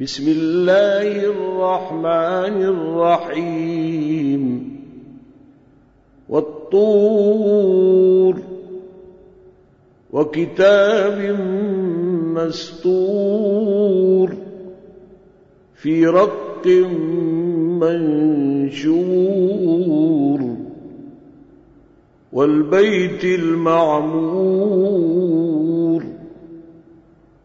بسم الله الرحمن الرحيم. والطور وكتاب مستور في رق منشور والبيت المعمور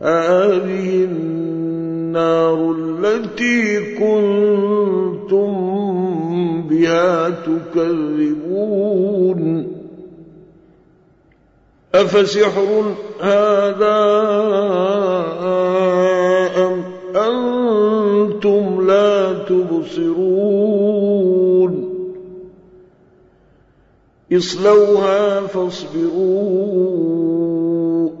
هذه النار التي كنتم بها تكذبون. أفسحر هذا أم أنتم لا تبصرون؟ اصلوها فاصبروا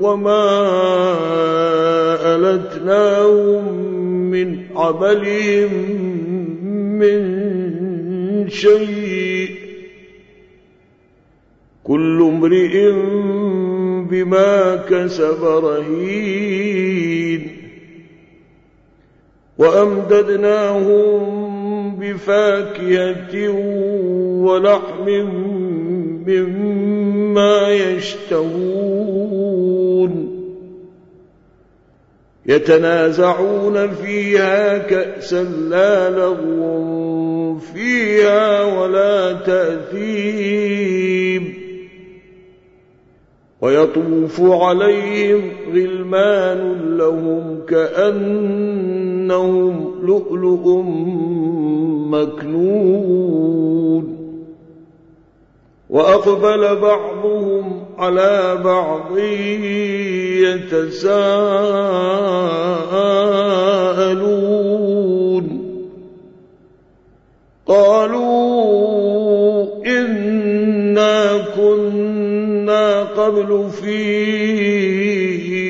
وما ألتناهم من عملهم من شيء كل امرئ بما كسب رهين وأمددناهم بفاكهة ولحم مما يشتهون. يتنازعون فيها كأسا لا لغو فيها ولا تأثيم. ويطوف عليهم غلمان لهم كأنهم لؤلؤ مكنون. وأقبل بعضهم على بعض يتساءلون. قالوا إنا كنا قبل في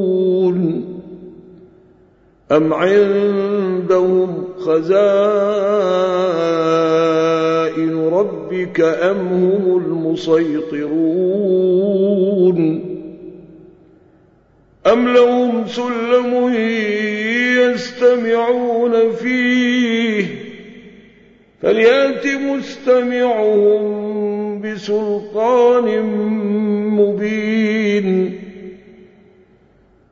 أم عندهم خزائن ربك أم هم المسيطرون أم لهم سلم يستمعون فيه فليأت مستمعهم بسلطان مبين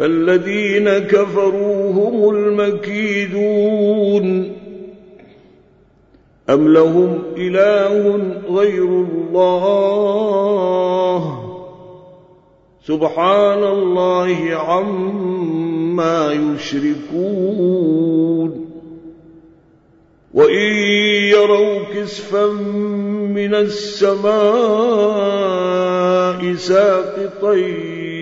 فالذين كفروا هم المكيدون. أم لهم إله غير الله؟ سبحان الله عما يشركون. وإن يروا كسفا من السماء ساقطين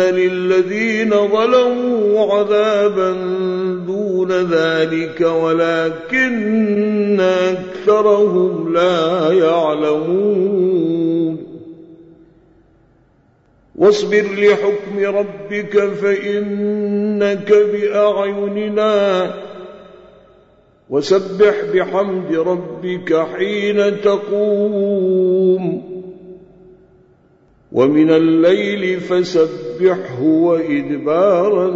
للذين ظلموا عذابا دون ذلك ولكن أكثرهم لا يعلمون واصبر لحكم ربك فإنك بأعيننا وسبح بحمد ربك حين تقوم ومن الليل فسبحه وإدبار